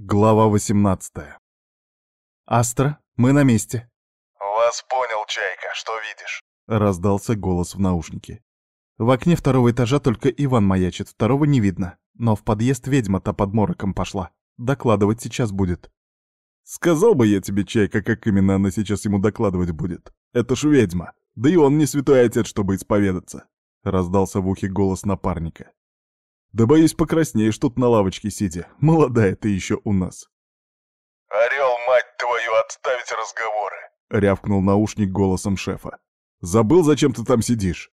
Глава 18 «Астра, мы на месте!» «Вас понял, Чайка, что видишь?» — раздался голос в наушнике. В окне второго этажа только Иван маячит, второго не видно. Но в подъезд ведьма-то под мороком пошла. Докладывать сейчас будет. Сказал бы я тебе, Чайка, как именно она сейчас ему докладывать будет. Это ж ведьма. Да и он не святой отец, чтобы исповедаться. Раздался в ухе голос напарника. Да боюсь, покраснеешь тут на лавочке сидя. Молодая ты еще у нас. «Орел, мать твою, отставить разговоры!» — рявкнул наушник голосом шефа. «Забыл, зачем ты там сидишь?»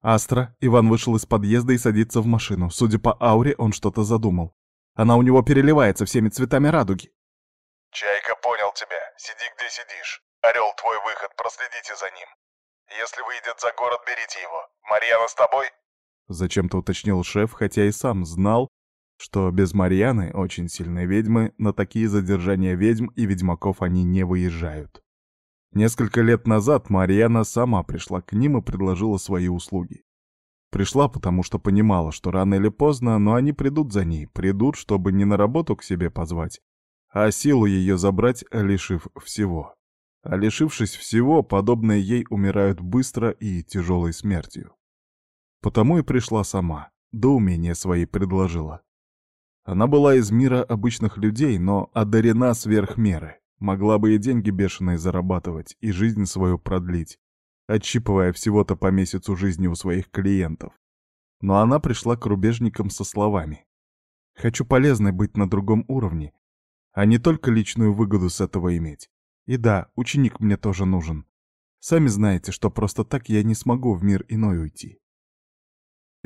Астра, Иван вышел из подъезда и садится в машину. Судя по ауре, он что-то задумал. Она у него переливается всеми цветами радуги. «Чайка, понял тебя. Сиди, где сидишь. Орел, твой выход, проследите за ним. Если выйдет за город, берите его. Марьяна с тобой?» Зачем-то уточнил шеф, хотя и сам знал, что без Марьяны, очень сильной ведьмы, на такие задержания ведьм и ведьмаков они не выезжают. Несколько лет назад Марьяна сама пришла к ним и предложила свои услуги. Пришла, потому что понимала, что рано или поздно, но они придут за ней, придут, чтобы не на работу к себе позвать, а силу ее забрать, лишив всего. А лишившись всего, подобные ей умирают быстро и тяжелой смертью. Потому и пришла сама, до умения своей предложила. Она была из мира обычных людей, но одарена сверх меры. Могла бы и деньги бешеные зарабатывать, и жизнь свою продлить, отщипывая всего-то по месяцу жизни у своих клиентов. Но она пришла к рубежникам со словами. «Хочу полезной быть на другом уровне, а не только личную выгоду с этого иметь. И да, ученик мне тоже нужен. Сами знаете, что просто так я не смогу в мир иной уйти.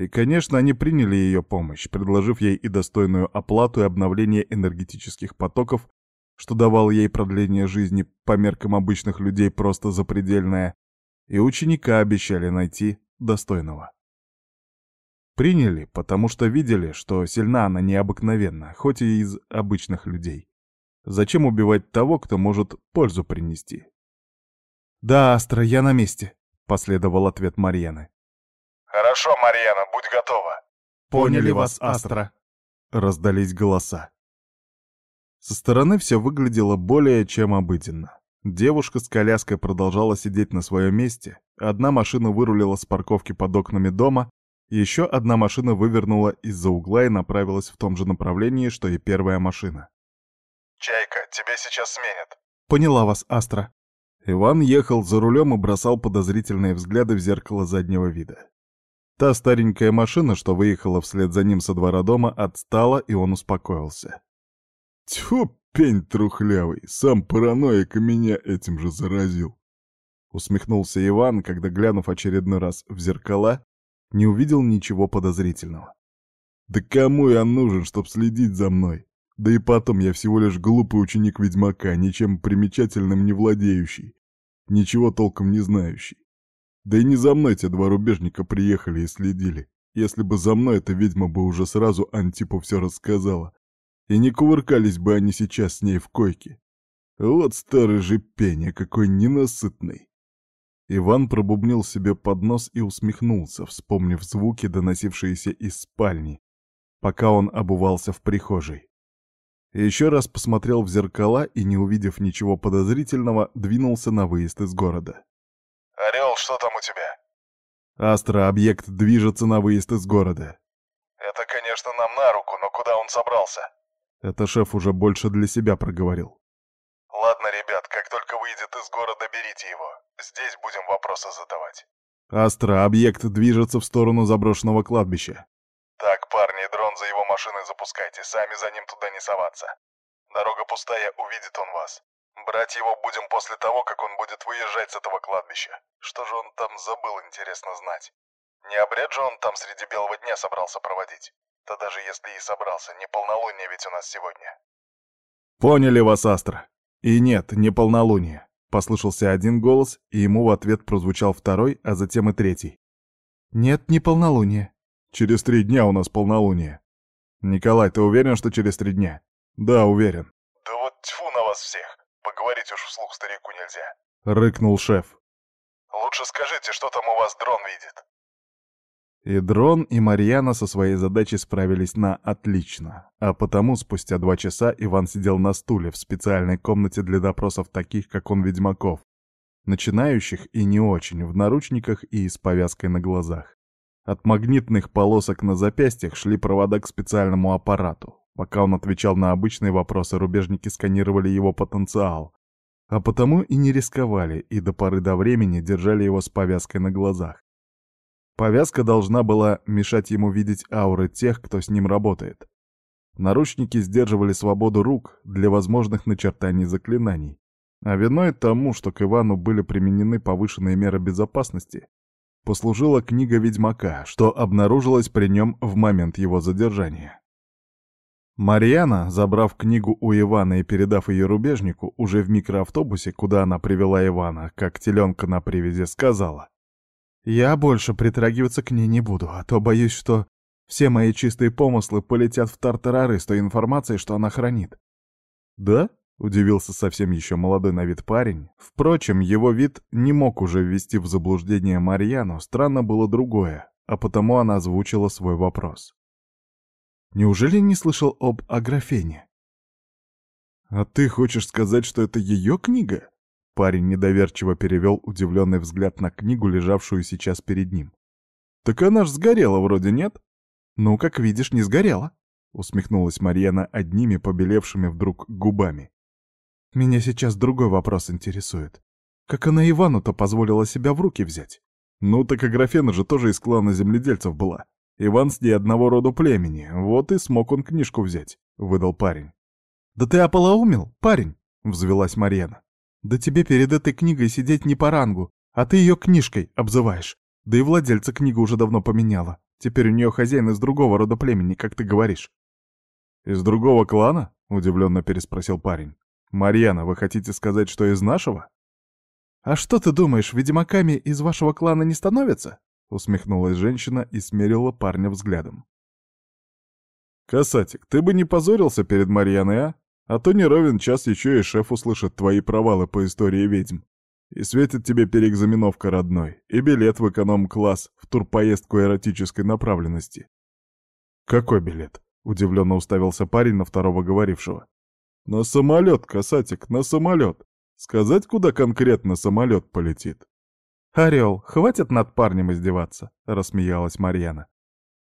И, конечно, они приняли ее помощь, предложив ей и достойную оплату и обновление энергетических потоков, что давало ей продление жизни по меркам обычных людей просто запредельное, и ученика обещали найти достойного. Приняли, потому что видели, что сильна она необыкновенно, хоть и из обычных людей. Зачем убивать того, кто может пользу принести? «Да, Астра, я на месте», — последовал ответ Марьяны. «Хорошо, Марьяна, будь готова». «Поняли вас, Астра», — раздались голоса. Со стороны все выглядело более чем обыденно. Девушка с коляской продолжала сидеть на своем месте, одна машина вырулила с парковки под окнами дома, еще одна машина вывернула из-за угла и направилась в том же направлении, что и первая машина. «Чайка, тебя сейчас сменят». «Поняла вас, Астра». Иван ехал за рулем и бросал подозрительные взгляды в зеркало заднего вида. Та старенькая машина, что выехала вслед за ним со двора дома, отстала, и он успокоился. «Тьфу, пень трухлявый, сам параноик меня этим же заразил!» Усмехнулся Иван, когда, глянув очередной раз в зеркала, не увидел ничего подозрительного. «Да кому я нужен, чтоб следить за мной? Да и потом я всего лишь глупый ученик ведьмака, ничем примечательным не владеющий, ничего толком не знающий. Да и не за мной те два рубежника приехали и следили. Если бы за мной эта ведьма бы уже сразу Антипу все рассказала. И не кувыркались бы они сейчас с ней в койке. Вот старый же пеня, какой ненасытный. Иван пробубнил себе под нос и усмехнулся, вспомнив звуки, доносившиеся из спальни, пока он обувался в прихожей. Еще раз посмотрел в зеркала и, не увидев ничего подозрительного, двинулся на выезд из города. «Орел, что там у тебя?» «Астра, объект движется на выезд из города». «Это, конечно, нам на руку, но куда он собрался?» Это шеф уже больше для себя проговорил. «Ладно, ребят, как только выйдет из города, берите его. Здесь будем вопросы задавать». «Астра, объект движется в сторону заброшенного кладбища». «Так, парни, дрон за его машиной запускайте, сами за ним туда не соваться. Дорога пустая, увидит он вас. Брать его будем после того, как он будет выезжать с этого кладбища. Что же он там забыл, интересно знать. Не обряд же он там среди белого дня собрался проводить? Да даже если и собрался, не полнолуние ведь у нас сегодня. Поняли вас, Астра. И нет, не полнолуние. Послышался один голос, и ему в ответ прозвучал второй, а затем и третий. Нет, не полнолуние. Через три дня у нас полнолуние. Николай, ты уверен, что через три дня? Да, уверен. Да вот тьфу на вас всех. Поговорить уж вслух старику нельзя. Рыкнул шеф. Лучше скажите, что там у вас дрон видит. И Дрон, и Марьяна со своей задачей справились на отлично, а потому спустя два часа Иван сидел на стуле в специальной комнате для допросов таких, как он, ведьмаков, начинающих и не очень, в наручниках и с повязкой на глазах. От магнитных полосок на запястьях шли провода к специальному аппарату. Пока он отвечал на обычные вопросы, рубежники сканировали его потенциал, а потому и не рисковали, и до поры до времени держали его с повязкой на глазах. Повязка должна была мешать ему видеть ауры тех, кто с ним работает. Наручники сдерживали свободу рук для возможных начертаний заклинаний. А виной тому, что к Ивану были применены повышенные меры безопасности, послужила книга Ведьмака, что обнаружилась при нем в момент его задержания. Марьяна, забрав книгу у Ивана и передав ее рубежнику, уже в микроавтобусе, куда она привела Ивана, как теленка на привязи, сказала. Я больше притрагиваться к ней не буду, а то боюсь, что все мои чистые помыслы полетят в тартарары с той информацией, что она хранит. Да? Удивился совсем еще молодой на вид парень. Впрочем, его вид не мог уже ввести в заблуждение Марьяну, странно было другое, а потому она озвучила свой вопрос. Неужели не слышал об Аграфене? «А ты хочешь сказать, что это ее книга?» Парень недоверчиво перевел удивленный взгляд на книгу, лежавшую сейчас перед ним. «Так она ж сгорела вроде, нет?» «Ну, как видишь, не сгорела», — усмехнулась Марьяна одними побелевшими вдруг губами. «Меня сейчас другой вопрос интересует. Как она Ивану-то позволила себя в руки взять?» «Ну, так Аграфена же тоже из клана земледельцев была. Иван с ней одного рода племени, вот и смог он книжку взять», — выдал парень. «Да ты ополоумел, парень!» — взвелась Марьяна. Да тебе перед этой книгой сидеть не по рангу, а ты ее книжкой обзываешь. Да и владельца книга уже давно поменяла. Теперь у нее хозяин из другого рода племени, как ты говоришь. «Из другого клана?» — удивленно переспросил парень. «Марьяна, вы хотите сказать, что из нашего?» «А что ты думаешь, ведьмаками из вашего клана не становятся?» — усмехнулась женщина и смерила парня взглядом. «Касатик, ты бы не позорился перед Марьяной, а? А то не ровен час еще и шеф услышит твои провалы по истории ведьм. И светит тебе переэкзаменовка родной, и билет в эконом-класс в турпоездку эротической направленности. «Какой билет?» — удивленно уставился парень на второго говорившего. «На самолет, касатик, на самолет. Сказать, куда конкретно самолет полетит?» «Орел, хватит над парнем издеваться», — рассмеялась Марьяна.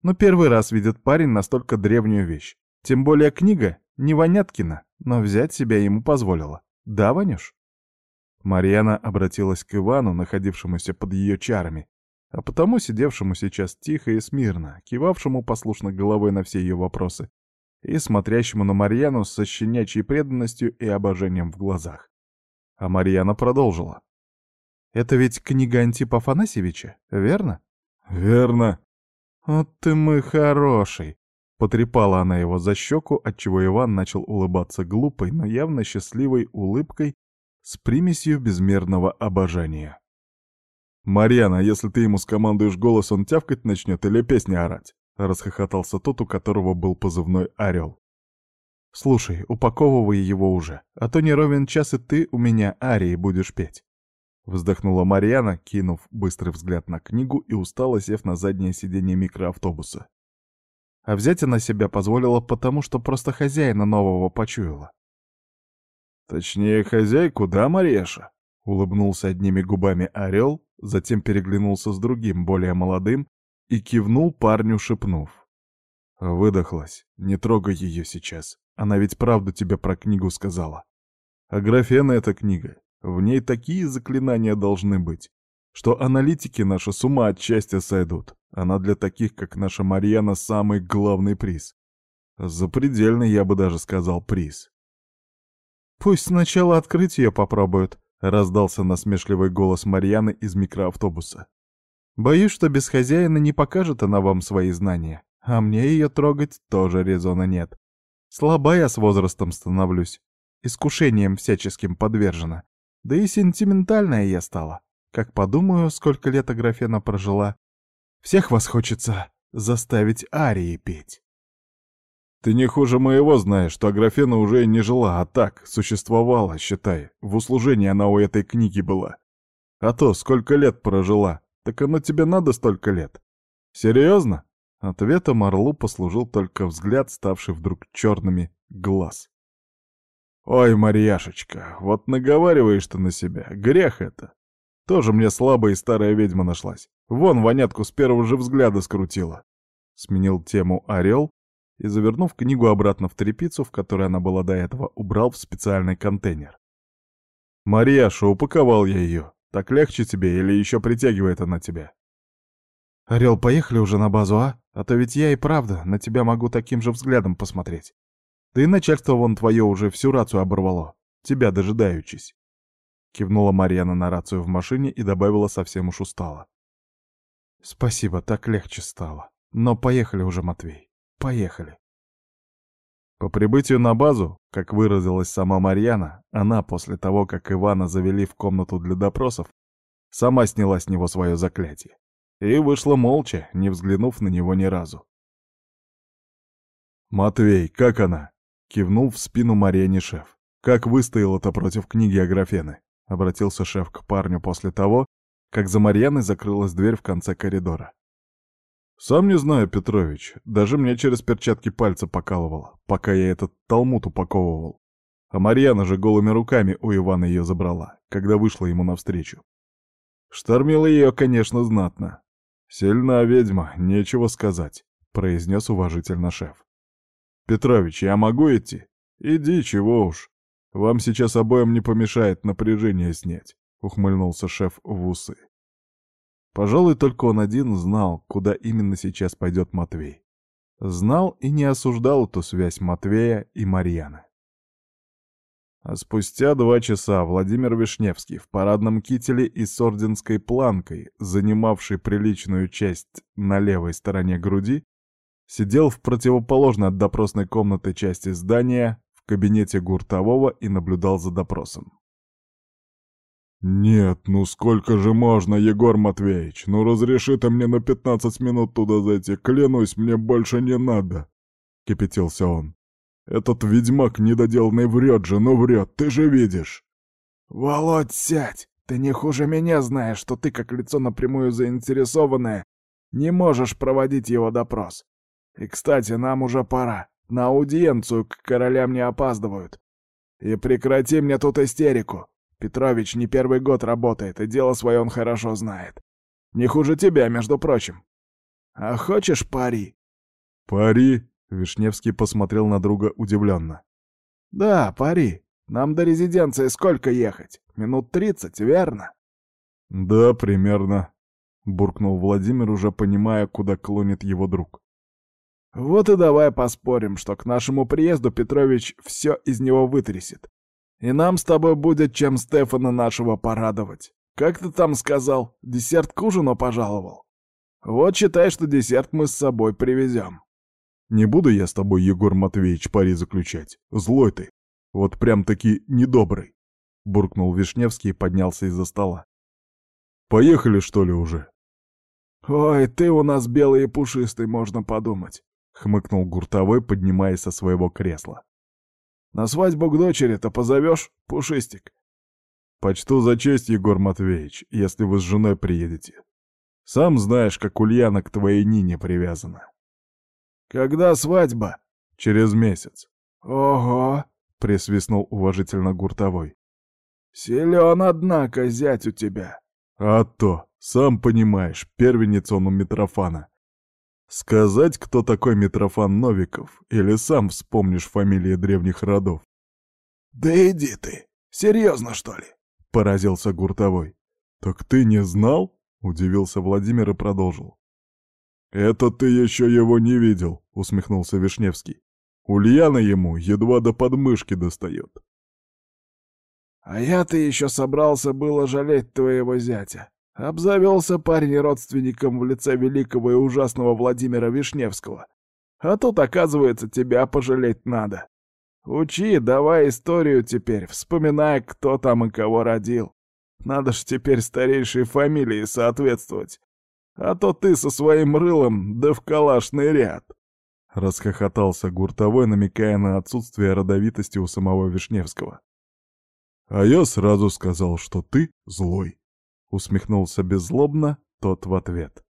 «Но первый раз видит парень настолько древнюю вещь. Тем более книга не Воняткина, но взять себя ему позволила. Да, Ванюш?» Марьяна обратилась к Ивану, находившемуся под ее чарами, а потому сидевшему сейчас тихо и смирно, кивавшему послушно головой на все ее вопросы и смотрящему на Марьяну со щенячьей преданностью и обожением в глазах. А Марьяна продолжила. «Это ведь книга Антипа Афанасьевича, верно?» «Верно». «Вот ты мой хороший!» Потрепала она его за щеку, отчего Иван начал улыбаться глупой, но явно счастливой улыбкой с примесью безмерного обожания. «Марьяна, если ты ему скомандуешь голос, он тявкать начнет или песни орать?» — расхохотался тот, у которого был позывной «Орел». «Слушай, упаковывай его уже, а то не ровен час и ты у меня арии будешь петь». Вздохнула Марьяна, кинув быстрый взгляд на книгу и устало сев на заднее сиденье микроавтобуса а взять она себя позволила потому, что просто хозяина нового почуяла. «Точнее, хозяйку, да, Мареша?» — улыбнулся одними губами орел, затем переглянулся с другим, более молодым, и кивнул парню, шепнув. Выдохлась. Не трогай ее сейчас. Она ведь правду тебе про книгу сказала. А графена эта книга. В ней такие заклинания должны быть, что аналитики наши с ума от сойдут. Она для таких, как наша Марьяна, самый главный приз. Запредельный, я бы даже сказал, приз. «Пусть сначала открыть ее попробуют», — раздался насмешливый голос Марьяны из микроавтобуса. «Боюсь, что без хозяина не покажет она вам свои знания, а мне ее трогать тоже резона нет. Слаба я с возрастом становлюсь, искушением всяческим подвержена, да и сентиментальная я стала. Как подумаю, сколько лет Аграфена прожила, всех вас хочется заставить арии петь. Ты не хуже моего знаешь, что Аграфена уже не жила, а так, существовала, считай. В услужении она у этой книги была. А то, сколько лет прожила, так оно тебе надо столько лет. Серьезно? Ответом Орлу послужил только взгляд, ставший вдруг черными глаз. «Ой, Марьяшечка, вот наговариваешь ты на себя, грех это. Тоже мне слабая и старая ведьма нашлась. Вон, вонятку с первого же взгляда скрутила». Сменил тему Орел и, завернув книгу обратно в тряпицу, в которой она была до этого, убрал в специальный контейнер. «Марьяша, упаковал я ее. Так легче тебе или еще притягивает она тебя?» «Орел, поехали уже на базу, а? А то ведь я и правда на тебя могу таким же взглядом посмотреть. Да и начальство вон твое уже всю рацию оборвало, тебя дожидаючись». Кивнула Марьяна на рацию в машине и добавила совсем уж устало. «Спасибо, так легче стало. Но поехали уже, Матвей, поехали». По прибытию на базу, как выразилась сама Марьяна, она после того, как Ивана завели в комнату для допросов, сама сняла с него свое заклятие и вышла молча, не взглянув на него ни разу. «Матвей, как она?» — кивнул в спину Марьяне шеф. «Как выстояла-то против книги Аграфены?» — обратился шеф к парню после того, как за Марьяной закрылась дверь в конце коридора. «Сам не знаю, Петрович, даже мне через перчатки пальца покалывало, пока я этот талмуд упаковывал. А Марьяна же голыми руками у Ивана ее забрала, когда вышла ему навстречу. Штормила ее, конечно, знатно, «Сильна ведьма, нечего сказать», — произнес уважительно шеф. «Петрович, я могу идти? Иди, чего уж. Вам сейчас обоим не помешает напряжение снять», — ухмыльнулся шеф в усы. Пожалуй, только он один знал, куда именно сейчас пойдет Матвей. Знал и не осуждал эту связь Матвея и Марьяны. А спустя два часа Владимир Вишневский в парадном кителе и с орденской планкой, занимавший приличную часть на левой стороне груди, сидел в противоположной от допросной комнаты части здания в кабинете Гуртового и наблюдал за допросом. «Нет, ну сколько же можно, Егор Матвеевич? Ну разреши ты мне на пятнадцать минут туда зайти, клянусь, мне больше не надо!» — кипятился он. Этот ведьмак недоделанный врет же, ну врет, ты же видишь. Володь, сядь! Ты не хуже меня знаешь, что ты, как лицо напрямую заинтересованное, не можешь проводить его допрос. И, кстати, нам уже пора. На аудиенцию к королям не опаздывают. И прекрати мне тут истерику. Петрович не первый год работает, и дело свое он хорошо знает. Не хуже тебя, между прочим. А хочешь пари? Пари? Вишневский посмотрел на друга удивленно. «Да, пари. Нам до резиденции сколько ехать? Минут тридцать, верно?» «Да, примерно», — буркнул Владимир, уже понимая, куда клонит его друг. «Вот и давай поспорим, что к нашему приезду Петрович все из него вытрясет. И нам с тобой будет чем Стефана нашего порадовать. Как ты там сказал, десерт к ужину пожаловал? Вот считай, что десерт мы с собой привезем». Не буду я с тобой, Егор Матвеевич, пари заключать. Злой ты. Вот прям-таки недобрый. Буркнул Вишневский и поднялся из-за стола. Поехали, что ли, уже? Ой, ты у нас белый и пушистый, можно подумать. Хмыкнул Гуртовой, поднимаясь со своего кресла. На свадьбу к дочери-то позовешь, Пушистик? Почту за честь, Егор Матвеевич, если вы с женой приедете. Сам знаешь, как Ульяна к твоей Нине привязана. «Когда свадьба?» «Через месяц». «Ого!» — присвистнул уважительно Гуртовой. «Силен, однако, зять у тебя». «А то, сам понимаешь, первенец он у Митрофана. Сказать, кто такой Митрофан Новиков, или сам вспомнишь фамилии древних родов?» «Да иди ты! Серьезно, что ли?» — поразился Гуртовой. «Так ты не знал?» — удивился Владимир и продолжил. «Это ты еще его не видел», — усмехнулся Вишневский. «Ульяна ему едва до подмышки достает». «А я-то еще собрался было жалеть твоего зятя. Обзавелся парень родственником в лице великого и ужасного Владимира Вишневского. А тут, оказывается, тебя пожалеть надо. Учи, давай историю теперь, вспоминай, кто там и кого родил. Надо ж теперь старейшей фамилии соответствовать. А то ты со своим рылом да в калашный ряд!» Расхохотался Гуртовой, намекая на отсутствие родовитости у самого Вишневского. «А я сразу сказал, что ты злой!» Усмехнулся беззлобно тот в ответ.